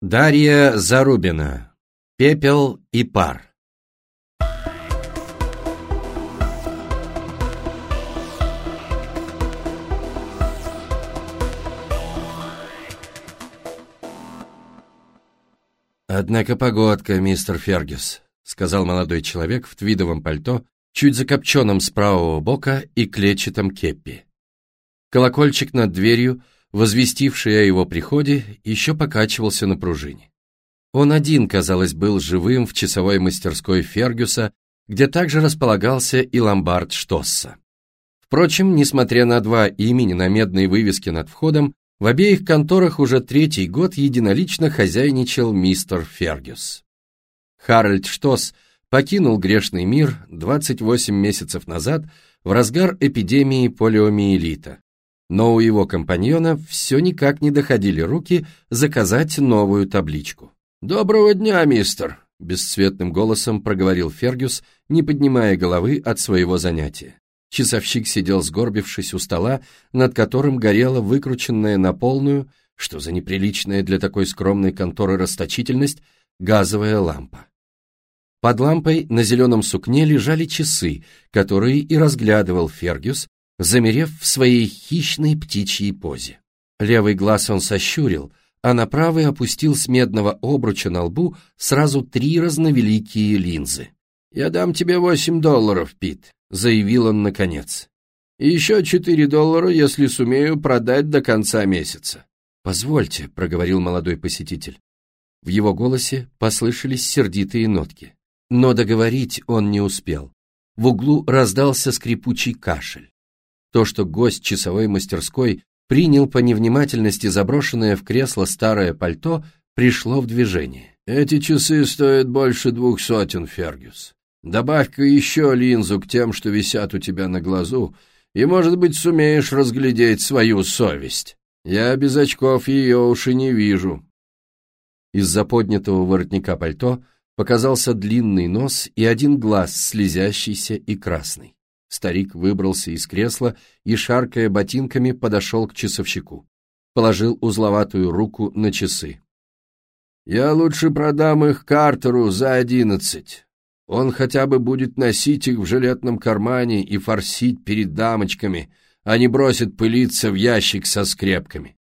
Дарья Зарубина. Пепел и пар. «Однако погодка, мистер Фергюс», — сказал молодой человек в твидовом пальто, чуть закопченном с правого бока и клетчатом кеппи. Колокольчик над дверью, возвестивший о его приходе, еще покачивался на пружине. Он один, казалось, был живым в часовой мастерской Фергюса, где также располагался и ломбард Штосса. Впрочем, несмотря на два имени на медной вывеске над входом, в обеих конторах уже третий год единолично хозяйничал мистер Фергюс. Харальд Штосс покинул грешный мир 28 месяцев назад в разгар эпидемии полиомиелита, но у его компаньона все никак не доходили руки заказать новую табличку. «Доброго дня, мистер!» — бесцветным голосом проговорил Фергюс, не поднимая головы от своего занятия. Часовщик сидел сгорбившись у стола, над которым горела выкрученная на полную, что за неприличная для такой скромной конторы расточительность, газовая лампа. Под лампой на зеленом сукне лежали часы, которые и разглядывал Фергюс, замерев в своей хищной птичьей позе. Левый глаз он сощурил, а на правый опустил с медного обруча на лбу сразу три разновеликие линзы. «Я дам тебе восемь долларов, Пит», — заявил он наконец. «И еще четыре доллара, если сумею продать до конца месяца». «Позвольте», — проговорил молодой посетитель. В его голосе послышались сердитые нотки. Но договорить он не успел. В углу раздался скрипучий кашель. То, что гость часовой мастерской принял по невнимательности заброшенное в кресло старое пальто, пришло в движение. «Эти часы стоят больше двух сотен, Фергюс. Добавь-ка еще линзу к тем, что висят у тебя на глазу, и, может быть, сумеешь разглядеть свою совесть. Я без очков ее уж и не вижу». Из-за поднятого воротника пальто показался длинный нос и один глаз, слезящийся и красный. Старик выбрался из кресла и, шаркая ботинками, подошел к часовщику. Положил узловатую руку на часы. «Я лучше продам их Картеру за одиннадцать. Он хотя бы будет носить их в жилетном кармане и форсить перед дамочками, а не бросит пылиться в ящик со скрепками».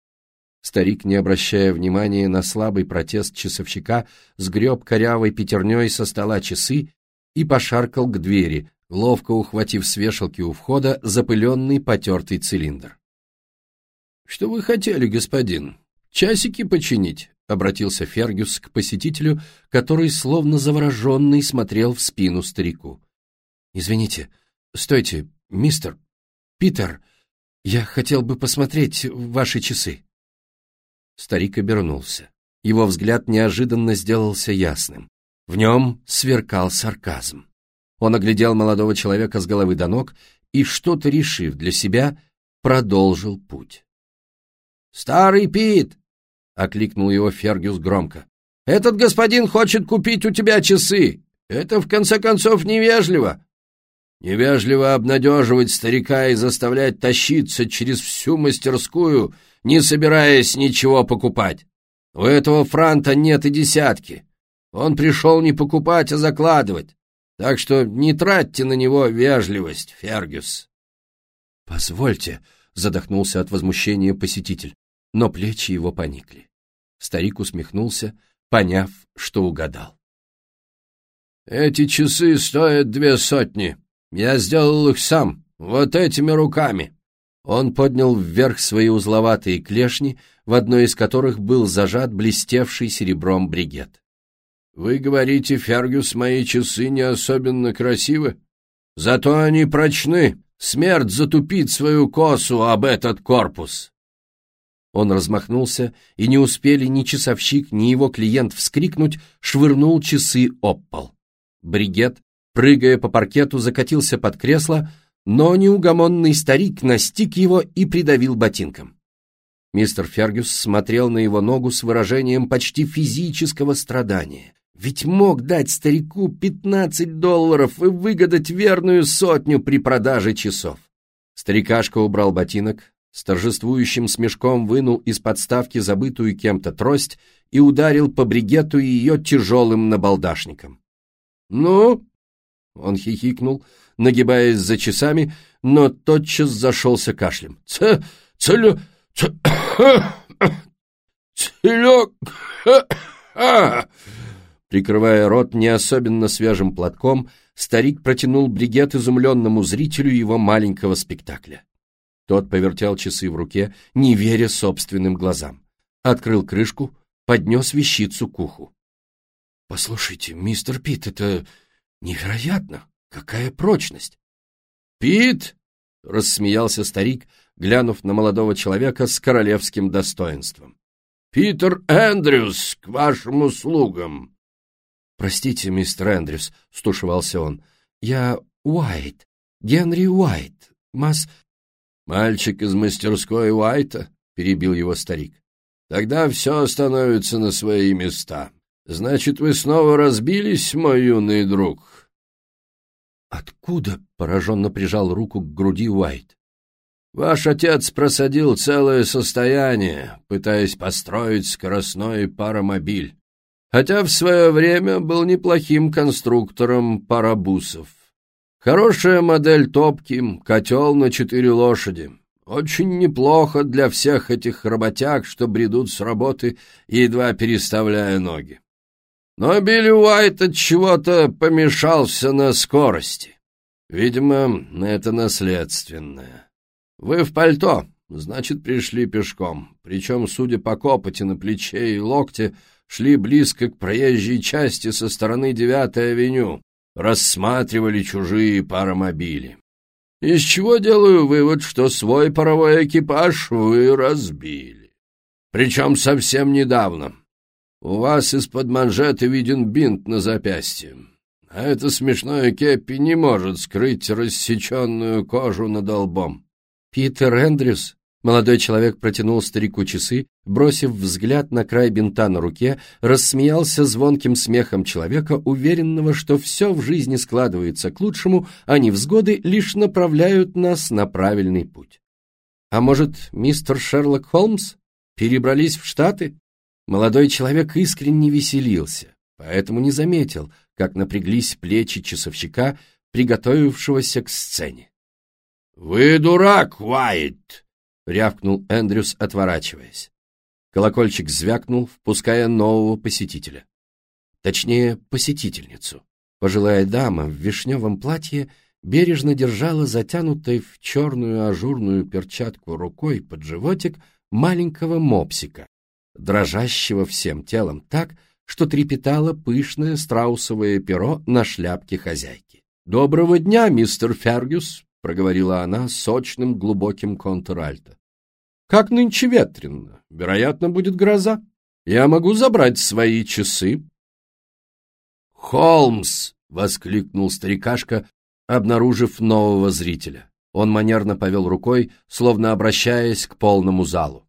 Старик, не обращая внимания на слабый протест часовщика, сгреб корявой пятерней со стола часы и пошаркал к двери, ловко ухватив с вешалки у входа запыленный потертый цилиндр. «Что вы хотели, господин? Часики починить?» — обратился Фергюс к посетителю, который, словно завороженный, смотрел в спину старику. «Извините, стойте, мистер, Питер, я хотел бы посмотреть ваши часы». Старик обернулся. Его взгляд неожиданно сделался ясным. В нем сверкал сарказм. Он оглядел молодого человека с головы до ног и, что-то решив для себя, продолжил путь. «Старый Пит!» — окликнул его Фергюс громко. «Этот господин хочет купить у тебя часы. Это, в конце концов, невежливо». «Невежливо обнадеживать старика и заставлять тащиться через всю мастерскую, не собираясь ничего покупать. У этого франта нет и десятки. Он пришел не покупать, а закладывать. Так что не тратьте на него вежливость, Фергюс. Позвольте, задохнулся от возмущения посетитель, но плечи его поникли. Старик усмехнулся, поняв, что угадал. Эти часы стоят две сотни. Я сделал их сам, вот этими руками. Он поднял вверх свои узловатые клешни, в одной из которых был зажат блестевший серебром бригет. Вы говорите, Фергюс, мои часы не особенно красивы? Зато они прочны. Смерть затупит свою косу об этот корпус. Он размахнулся, и не успели ни часовщик, ни его клиент вскрикнуть, швырнул часы об пол. Бригет, прыгая по паркету, закатился под кресло, но неугомонный старик настиг его и придавил ботинком. Мистер Фергюс смотрел на его ногу с выражением почти физического страдания. Ведь мог дать старику 15 долларов и выгадать верную сотню при продаже часов. Старикашка убрал ботинок, с торжествующим смешком вынул из подставки забытую кем-то трость и ударил по бригету ее тяжелым набалдашником. «Ну?» — он хихикнул, нагибаясь за часами, но тотчас зашелся кашлем. «Ц... целю... Целек... Прикрывая рот не особенно свежим платком, старик протянул бригет изумленному зрителю его маленького спектакля. Тот повертел часы в руке, не веря собственным глазам. Открыл крышку, поднес вещицу к уху. — Послушайте, мистер Пит, это невероятно! Какая прочность! — Пит! — рассмеялся старик, глянув на молодого человека с королевским достоинством. — Питер Эндрюс, к вашим услугам! — Простите, мистер Эндрюс, — стушевался он, — я Уайт, Генри Уайт, масс... «Мальчик из мастерской Уайта?» — перебил его старик. «Тогда все становится на свои места. Значит, вы снова разбились, мой юный друг?» «Откуда?» — пораженно прижал руку к груди Уайт. «Ваш отец просадил целое состояние, пытаясь построить скоростной паромобиль, хотя в свое время был неплохим конструктором парабусов. Хорошая модель топки, котел на четыре лошади. Очень неплохо для всех этих работяг, что бредут с работы, едва переставляя ноги. Но Билли Уайт от чего-то помешался на скорости. Видимо, это наследственное. Вы в пальто, значит, пришли пешком. Причем, судя по копоти на плече и локте, шли близко к проезжей части со стороны девятой авеню рассматривали чужие паромобили. Из чего делаю вывод, что свой паровой экипаж вы разбили. Причем совсем недавно. У вас из-под манжеты виден бинт на запястье, а это смешное кепи не может скрыть рассеченную кожу над лбом. Питер Эндрюс Молодой человек протянул старику часы, бросив взгляд на край бинта на руке, рассмеялся звонким смехом человека, уверенного, что все в жизни складывается к лучшему, а невзгоды лишь направляют нас на правильный путь. А может, мистер Шерлок Холмс? Перебрались в Штаты? Молодой человек искренне веселился, поэтому не заметил, как напряглись плечи часовщика, приготовившегося к сцене. «Вы дурак, Уайт!» — рявкнул Эндрюс, отворачиваясь. Колокольчик звякнул, впуская нового посетителя. Точнее, посетительницу. Пожилая дама в вишневом платье бережно держала затянутой в черную ажурную перчатку рукой под животик маленького мопсика, дрожащего всем телом так, что трепетало пышное страусовое перо на шляпке хозяйки. «Доброго дня, мистер Фергюс!» Проговорила она сочным глубоким контральто. «Как нынче ветрено. Вероятно, будет гроза. Я могу забрать свои часы». «Холмс!» — воскликнул старикашка, обнаружив нового зрителя. Он манерно повел рукой, словно обращаясь к полному залу.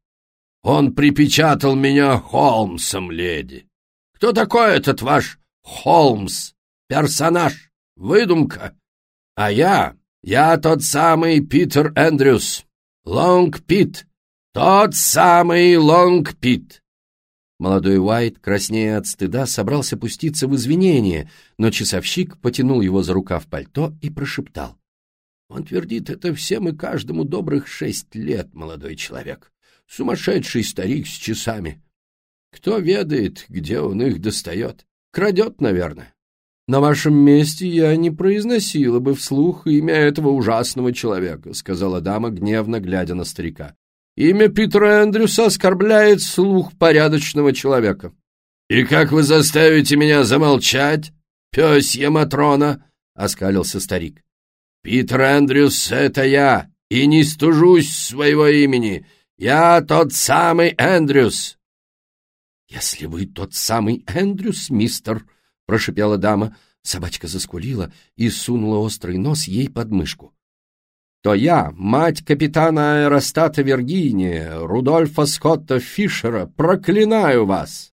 «Он припечатал меня Холмсом, леди. Кто такой этот ваш Холмс? Персонаж? Выдумка? А я я тот самый Питер Эндрюс. Лонг Пит. Тот самый Лонг Пит. Молодой Уайт, краснея от стыда, собрался пуститься в извинения, но часовщик потянул его за рукав пальто и прошептал. Он твердит это всем и каждому добрых шесть лет, молодой человек. Сумасшедший старик с часами. Кто ведает, где он их достает? Крадет, наверное. «На вашем месте я не произносила бы вслух имя этого ужасного человека», сказала дама, гневно глядя на старика. «Имя Питера Эндрюса оскорбляет слух порядочного человека». «И как вы заставите меня замолчать, пёсья Матрона?» — оскалился старик. «Питер Эндрюс — это я, и не стужусь своего имени. Я тот самый Эндрюс». «Если вы тот самый Эндрюс, мистер», — прошипела дама. Собачка заскулила и сунула острый нос ей под мышку. «То я, мать капитана аэростата Виргиния, Рудольфа Скотта Фишера, проклинаю вас!»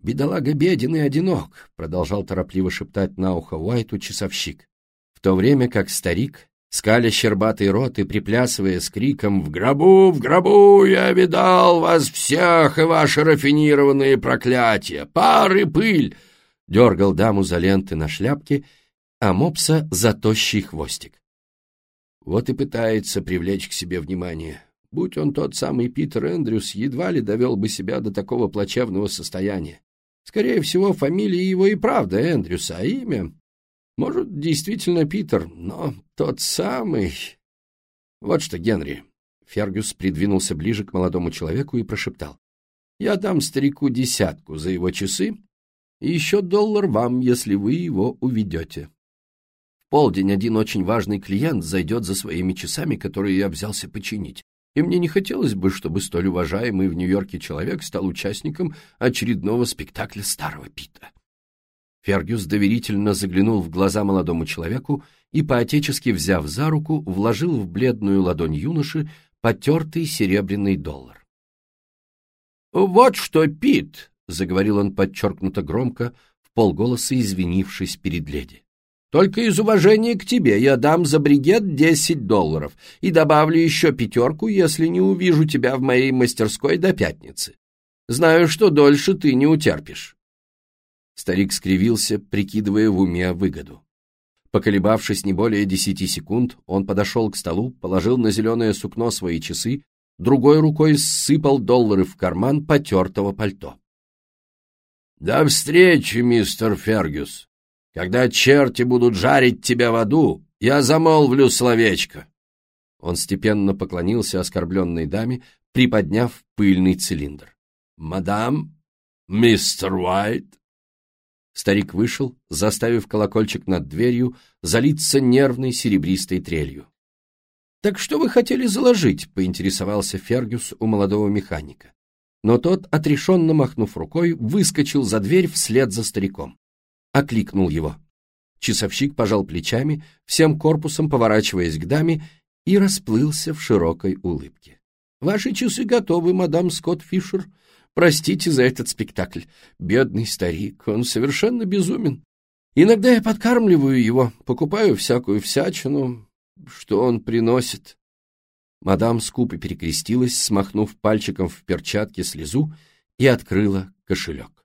«Бедолага беден и одинок», — продолжал торопливо шептать на ухо Уайту часовщик, в то время как старик скаля щербатый рот и приплясывая с криком «В гробу, в гробу я видал вас всех и ваши рафинированные проклятия! Пар и пыль!» Дергал даму за ленты на шляпке, а мопса за тощий хвостик. Вот и пытается привлечь к себе внимание. Будь он тот самый Питер Эндрюс, едва ли довел бы себя до такого плачевного состояния. Скорее всего, фамилия его и правда Эндрюс, а имя... Может, действительно Питер, но тот самый... Вот что, Генри. Фергюс придвинулся ближе к молодому человеку и прошептал. Я дам старику десятку за его часы и еще доллар вам, если вы его уведете. В полдень один очень важный клиент зайдет за своими часами, которые я взялся починить и мне не хотелось бы, чтобы столь уважаемый в Нью-Йорке человек стал участником очередного спектакля старого Пита. Фергюс доверительно заглянул в глаза молодому человеку и, поотечески взяв за руку, вложил в бледную ладонь юноши потертый серебряный доллар. «Вот что, Пит!» — заговорил он подчеркнуто громко, в полголоса извинившись перед леди. Только из уважения к тебе я дам за бригет десять долларов и добавлю еще пятерку, если не увижу тебя в моей мастерской до пятницы. Знаю, что дольше ты не утерпишь. Старик скривился, прикидывая в уме выгоду. Поколебавшись не более десяти секунд, он подошел к столу, положил на зеленое сукно свои часы, другой рукой сыпал доллары в карман потертого пальто. «До встречи, мистер Фергюс!» Когда черти будут жарить тебя в аду, я замолвлю словечко. Он степенно поклонился оскорбленной даме, приподняв пыльный цилиндр. «Мадам? Мистер Уайт?» Старик вышел, заставив колокольчик над дверью залиться нервной серебристой трелью. «Так что вы хотели заложить?» — поинтересовался Фергюс у молодого механика. Но тот, отрешенно махнув рукой, выскочил за дверь вслед за стариком окликнул его. Часовщик пожал плечами, всем корпусом поворачиваясь к даме, и расплылся в широкой улыбке. «Ваши часы готовы, мадам Скотт Фишер. Простите за этот спектакль. Бедный старик, он совершенно безумен. Иногда я подкармливаю его, покупаю всякую всячину, что он приносит». Мадам скупо перекрестилась, смахнув пальчиком в перчатке слезу, и открыла кошелек.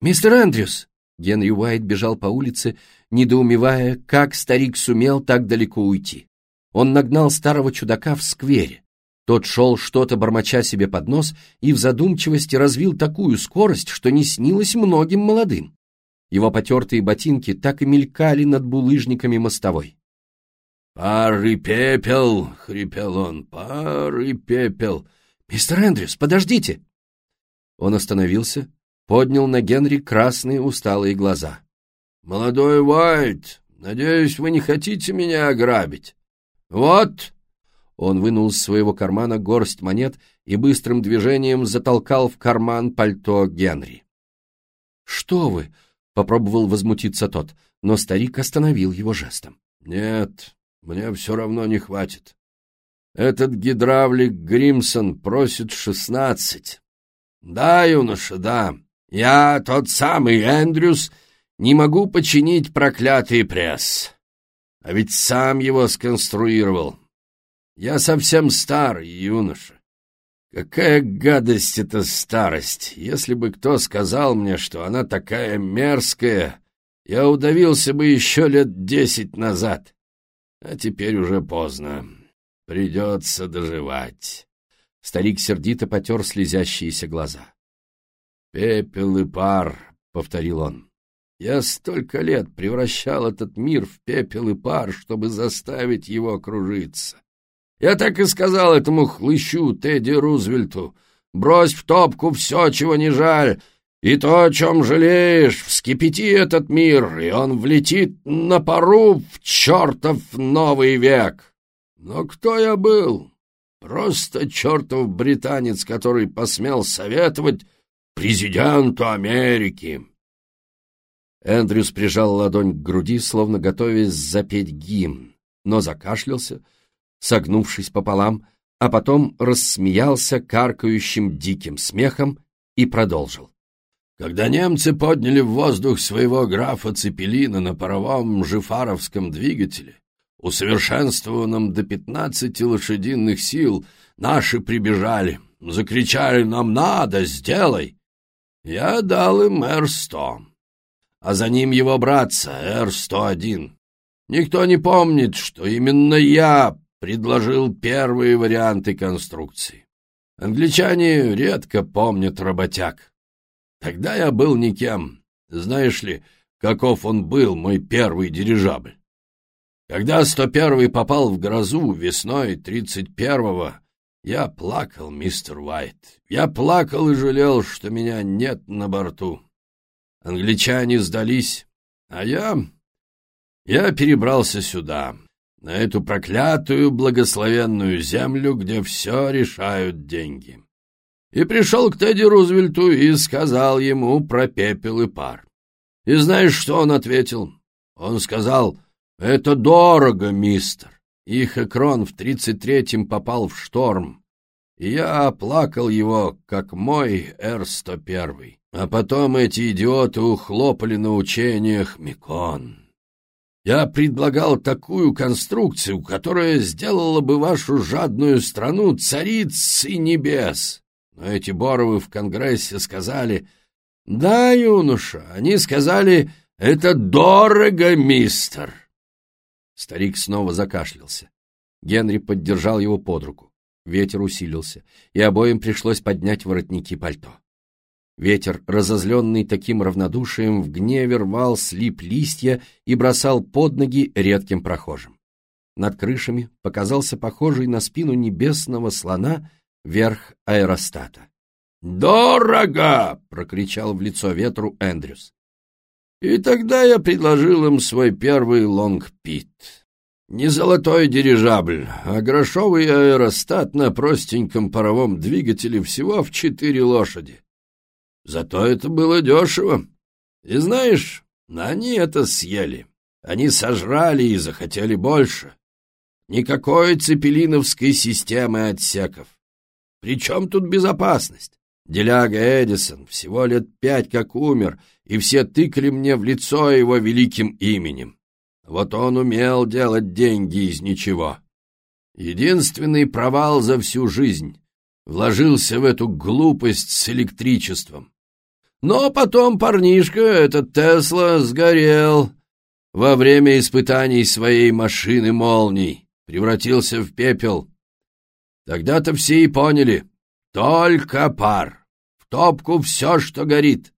«Мистер Эндрюс!» Генри Уайт бежал по улице, недоумевая, как старик сумел так далеко уйти. Он нагнал старого чудака в сквере. Тот шел что-то, бормоча себе под нос, и в задумчивости развил такую скорость, что не снилось многим молодым. Его потертые ботинки так и мелькали над булыжниками мостовой. «Пар и пепел!» — хрипел он. «Пар и пепел!» «Мистер Эндрюс, подождите!» Он остановился, поднял на Генри красные усталые глаза. «Молодой Уайт, надеюсь, вы не хотите меня ограбить? Вот!» Он вынул из своего кармана горсть монет и быстрым движением затолкал в карман пальто Генри. «Что вы?» — попробовал возмутиться тот, но старик остановил его жестом. «Нет, мне все равно не хватит. Этот гидравлик Гримсон просит шестнадцать. Да, юноша, да. Я, тот самый Эндрюс, не могу починить проклятый пресс. А ведь сам его сконструировал. Я совсем старый юноша. Какая гадость эта старость! Если бы кто сказал мне, что она такая мерзкая, я удавился бы еще лет десять назад. А теперь уже поздно. Придется доживать. Старик сердито потер слезящиеся глаза. «Пепел и пар», — повторил он. «Я столько лет превращал этот мир в пепел и пар, чтобы заставить его окружиться. Я так и сказал этому хлыщу Тедди Рузвельту, брось в топку все, чего не жаль, и то, о чем жалеешь, вскипяти этот мир, и он влетит на пару в чертов новый век. Но кто я был? Просто чертов британец, который посмел советовать президенту Америки!» Эндрюс прижал ладонь к груди, словно готовясь запеть гимн, но закашлялся, согнувшись пополам, а потом рассмеялся каркающим диким смехом и продолжил. Когда немцы подняли в воздух своего графа Цепелина на паровом жифаровском двигателе, усовершенствованном до пятнадцати лошадиных сил, наши прибежали, закричали «Нам надо, сделай!» Я дал им Р-100, а за ним его братца Р-101. Никто не помнит, что именно я предложил первые варианты конструкции. Англичане редко помнят работяг. Тогда я был никем. Знаешь ли, каков он был, мой первый дирижабль? Когда 101-й попал в грозу весной 31-го, я плакал, мистер Уайт. Я плакал и жалел, что меня нет на борту. Англичане сдались, а я... Я перебрался сюда, на эту проклятую благословенную землю, где все решают деньги. И пришел к Тедди Рузвельту и сказал ему про пепел и пар. И знаешь, что он ответил? Он сказал, «Это дорого, мистер». Их экран в тридцать третьем попал в шторм, и я оплакал его, как мой Р-101. А потом эти идиоты ухлопали на учениях Микон. Я предлагал такую конструкцию, которая сделала бы вашу жадную страну царицей небес. Но эти Боровы в Конгрессе сказали... Да, юноша, они сказали, это дорого, мистер. Старик снова закашлялся. Генри поддержал его под руку. Ветер усилился, и обоим пришлось поднять воротники пальто. Ветер, разозленный таким равнодушием, в гневе рвал слип листья и бросал под ноги редким прохожим. Над крышами показался похожий на спину небесного слона верх аэростата. «Дорого!» — прокричал в лицо ветру Эндрюс. И тогда я предложил им свой первый лонгпит. Не золотой дирижабль, а грошовый аэростат на простеньком паровом двигателе всего в четыре лошади. Зато это было дешево. И знаешь, они это съели. Они сожрали и захотели больше. Никакой цепелиновской системы отсеков. Причем тут безопасность? Деляга Эдисон всего лет пять как умер, и все тыкали мне в лицо его великим именем. Вот он умел делать деньги из ничего. Единственный провал за всю жизнь. Вложился в эту глупость с электричеством. Но потом парнишка, этот Тесла, сгорел во время испытаний своей машины молний, превратился в пепел. Тогда-то все и поняли. Только пар. В топку все, что горит.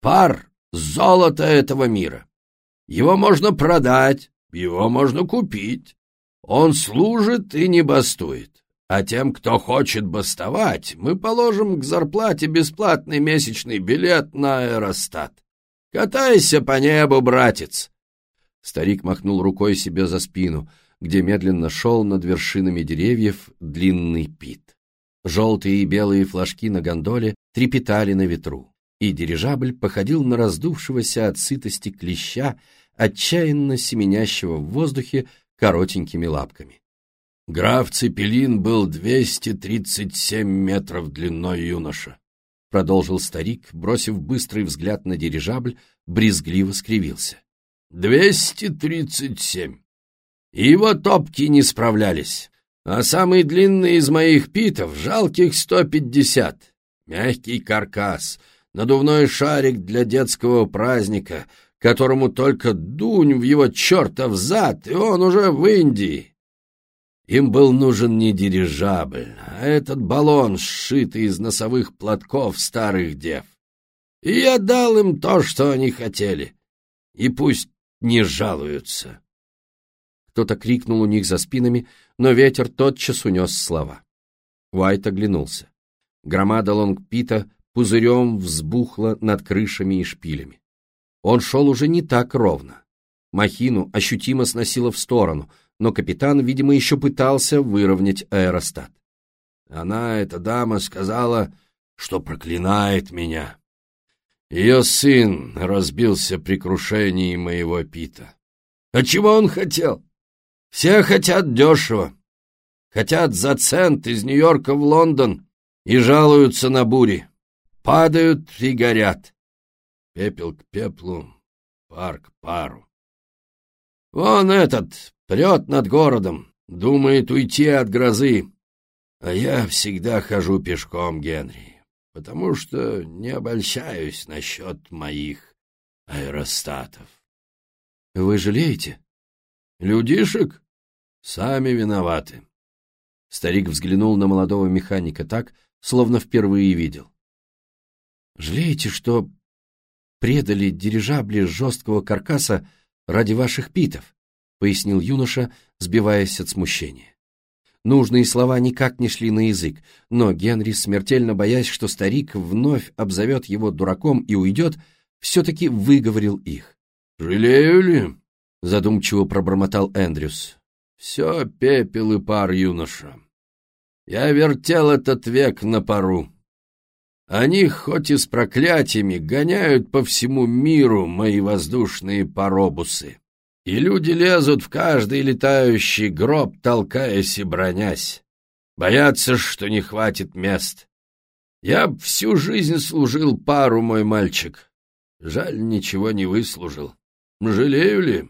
Пар — золото этого мира. Его можно продать, его можно купить. Он служит и не бастует. А тем, кто хочет бастовать, мы положим к зарплате бесплатный месячный билет на аэростат. Катайся по небу, братец!» Старик махнул рукой себе за спину, где медленно шел над вершинами деревьев длинный пит. Желтые и белые флажки на гондоле трепетали на ветру, и дирижабль походил на раздувшегося от сытости клеща, отчаянно семенящего в воздухе коротенькими лапками. «Граф Цепелин был 237 метров длиной юноша», — продолжил старик, бросив быстрый взгляд на дирижабль, брезгливо скривился. «237 и его топки не справлялись. А самый длинный из моих питов — жалких 150. Мягкий каркас, надувной шарик для детского праздника, которому только дунь в его чертов зад, и он уже в Индии. Им был нужен не дирижабль, а этот баллон, сшитый из носовых платков старых дев. И я дал им то, что они хотели. И пусть не жалуются. Кто-то крикнул у них за спинами, но ветер тотчас унес слова. Уайт оглянулся. Громада Лонгпита пузырем взбухла над крышами и шпилями. Он шел уже не так ровно. Махину ощутимо сносило в сторону, но капитан, видимо, еще пытался выровнять аэростат. Она, эта дама, сказала, что проклинает меня. Ее сын разбился при крушении моего пита. А чего он хотел? Все хотят дешево. Хотят за цент из Нью-Йорка в Лондон и жалуются на бури. Падают и горят. пепел к пеплу, пар к пару. Вон этот прет над городом, думает уйти от грозы, а я всегда хожу пешком, Генри, потому что не обольщаюсь насчет моих аэростатов. — Вы жалеете? — Людишек? Сами виноваты. Старик взглянул на молодого механика так, словно впервые видел. — Жалеете, что предали дирижабли жесткого каркаса ради ваших питов? — пояснил юноша, сбиваясь от смущения. Нужные слова никак не шли на язык, но Генри, смертельно боясь, что старик вновь обзовет его дураком и уйдет, все-таки выговорил их. «Жалею ли?» — задумчиво пробормотал Эндрюс. «Все пепел и пар, юноша. Я вертел этот век на пару. Они, хоть и с проклятиями, гоняют по всему миру мои воздушные паробусы. И люди лезут в каждый летающий гроб, толкаясь и бронясь. Боятся, что не хватит мест. Я всю жизнь служил пару, мой мальчик. Жаль, ничего не выслужил. Жалею ли?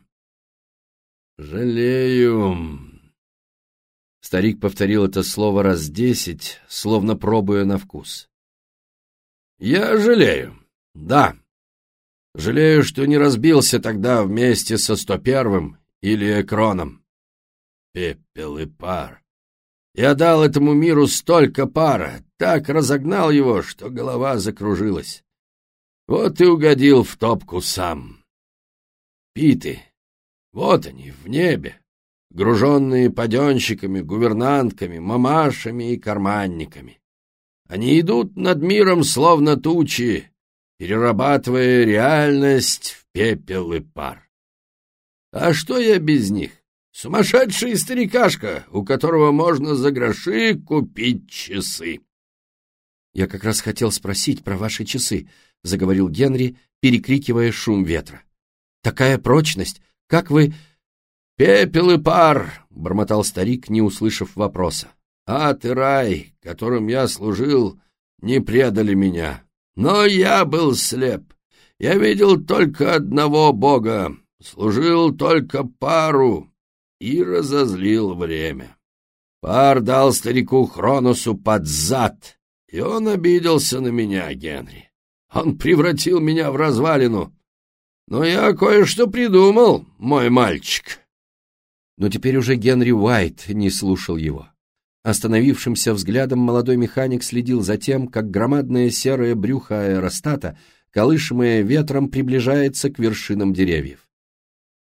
Жалею. Старик повторил это слово раз десять, словно пробуя на вкус. Я жалею, да. Жалею, что не разбился тогда вместе со 101-м или Экроном. Пепел и пар. Я дал этому миру столько пара, так разогнал его, что голова закружилась. Вот и угодил в топку сам. Питы, вот они, в небе, груженные паденщиками, гувернантками, мамашами и карманниками. Они идут над миром, словно тучи, перерабатывая реальность в пепел и пар. А что я без них? Сумасшедший старикашка, у которого можно за гроши купить часы. — Я как раз хотел спросить про ваши часы, — заговорил Генри, перекрикивая шум ветра. — Такая прочность! Как вы... — Пепел и пар! — бормотал старик, не услышав вопроса. — Ад и рай, которым я служил, не предали меня. Но я был слеп. Я видел только одного бога, служил только пару и разозлил время. Пар дал старику Хроносу под зад, и он обиделся на меня, Генри. Он превратил меня в развалину. Но я кое-что придумал, мой мальчик. Но теперь уже Генри Уайт не слушал его. Остановившимся взглядом молодой механик следил за тем, как громадное серое брюхо аэростата, колышемое ветром, приближается к вершинам деревьев.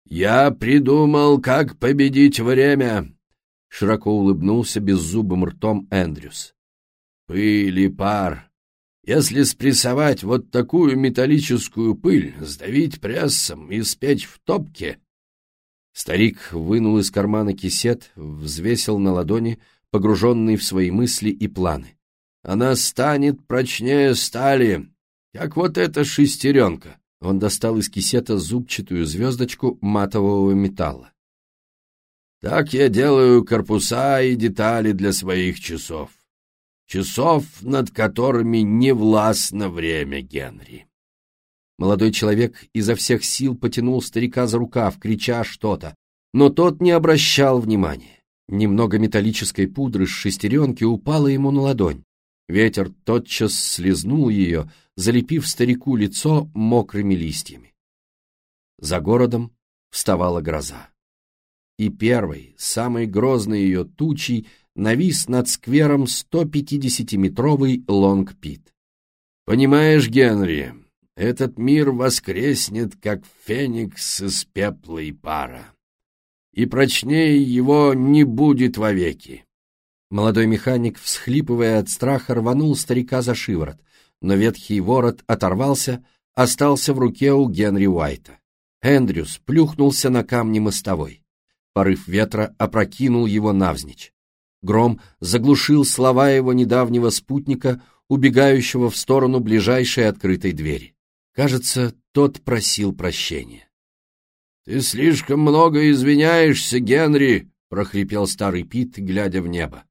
«Я придумал, как победить время!» — широко улыбнулся беззубым ртом Эндрюс. «Пыль и пар. Если спрессовать вот такую металлическую пыль, сдавить прессом и спеть в топке...» Старик вынул из кармана кисет, взвесил на ладони — погруженный в свои мысли и планы. «Она станет прочнее стали, как вот эта шестеренка». Он достал из кисета зубчатую звездочку матового металла. «Так я делаю корпуса и детали для своих часов. Часов, над которыми не властно время, Генри». Молодой человек изо всех сил потянул старика за рукав, крича что-то, но тот не обращал внимания. Немного металлической пудры с шестеренки упало ему на ладонь. Ветер тотчас слезнул ее, залепив старику лицо мокрыми листьями. За городом вставала гроза. И первой, самой грозной ее тучей, навис над сквером 150-метровый Лонг-Пит. «Понимаешь, Генри, этот мир воскреснет, как феникс из пепла и пара и прочнее его не будет вовеки. Молодой механик, всхлипывая от страха, рванул старика за шиворот, но ветхий ворот оторвался, остался в руке у Генри Уайта. Эндрюс плюхнулся на камни мостовой. Порыв ветра опрокинул его навзничь. Гром заглушил слова его недавнего спутника, убегающего в сторону ближайшей открытой двери. Кажется, тот просил прощения. «Ты слишком много извиняешься, Генри!» — прохрипел старый Пит, глядя в небо.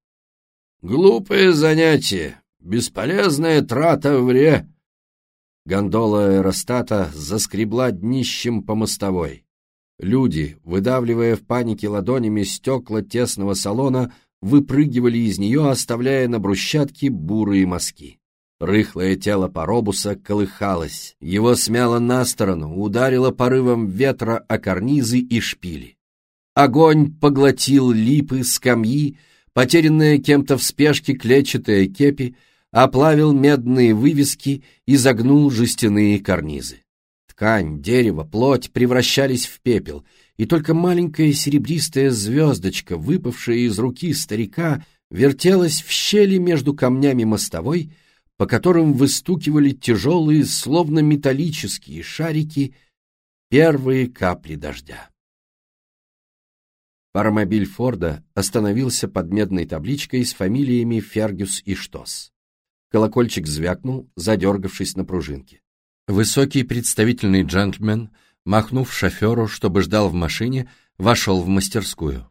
«Глупое занятие, бесполезная трата вре...» Гондола аэростата заскребла днищем по мостовой. Люди, выдавливая в панике ладонями стекла тесного салона, выпрыгивали из нее, оставляя на брусчатке бурые мазки. Рыхлое тело Паробуса колыхалось, его смяло на сторону, ударило порывом ветра о карнизы и шпили. Огонь поглотил липы, скамьи, потерянная кем-то в спешке клетчатая кепи, оплавил медные вывески и загнул жестяные карнизы. Ткань, дерево, плоть превращались в пепел, и только маленькая серебристая звездочка, выпавшая из руки старика, вертелась в щели между камнями мостовой, по которым выстукивали тяжелые, словно металлические шарики, первые капли дождя. Паромобиль Форда остановился под медной табличкой с фамилиями Фергюс и Штос. Колокольчик звякнул, задергавшись на пружинке. Высокий представительный джентльмен, махнув шоферу, чтобы ждал в машине, вошел в мастерскую.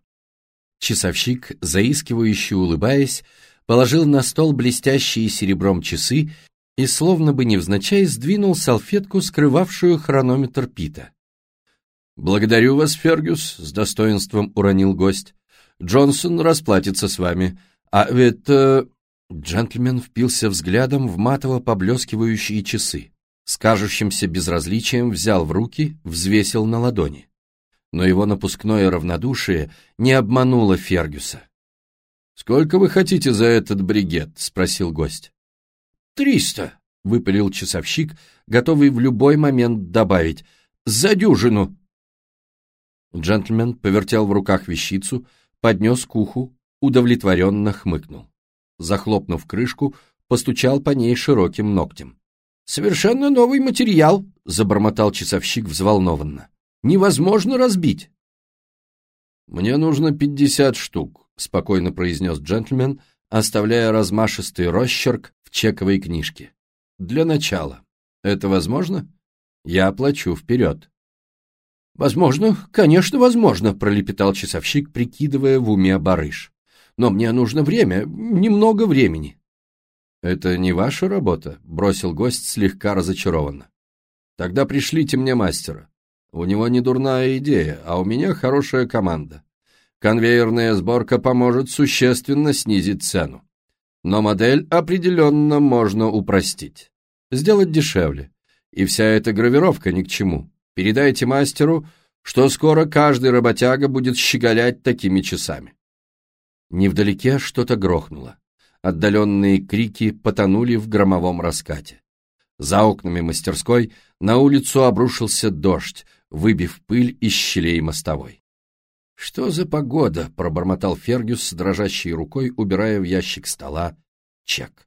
Часовщик, заискивающе улыбаясь, положил на стол блестящие серебром часы и, словно бы невзначай, сдвинул салфетку, скрывавшую хронометр Пита. «Благодарю вас, Фергюс», — с достоинством уронил гость. «Джонсон расплатится с вами. А ведь...» э... Джентльмен впился взглядом в матово поблескивающие часы. С кажущимся безразличием взял в руки, взвесил на ладони. Но его напускное равнодушие не обмануло Фергюса. «Сколько вы хотите за этот бригет?» — спросил гость. «Триста», — выпалил часовщик, готовый в любой момент добавить. «За дюжину!» Джентльмен повертел в руках вещицу, поднес к уху, удовлетворенно хмыкнул. Захлопнув крышку, постучал по ней широким ногтем. «Совершенно новый материал», — забормотал часовщик взволнованно. «Невозможно разбить». «Мне нужно пятьдесят штук», — спокойно произнес джентльмен, оставляя размашистый росчерк в чековой книжке. «Для начала. Это возможно? Я оплачу вперед». «Возможно, конечно, возможно», — пролепетал часовщик, прикидывая в уме барыш. «Но мне нужно время, немного времени». «Это не ваша работа?» — бросил гость слегка разочарованно. «Тогда пришлите мне мастера. У него не дурная идея, а у меня хорошая команда. Конвейерная сборка поможет существенно снизить цену. Но модель определенно можно упростить. Сделать дешевле. И вся эта гравировка ни к чему. Передайте мастеру, что скоро каждый работяга будет щеголять такими часами. Невдалеке что-то грохнуло. Отдаленные крики потонули в громовом раскате. За окнами мастерской на улицу обрушился дождь, выбив пыль из щелей мостовой. «Что за погода?» — пробормотал Фергюс с дрожащей рукой, убирая в ящик стола чек.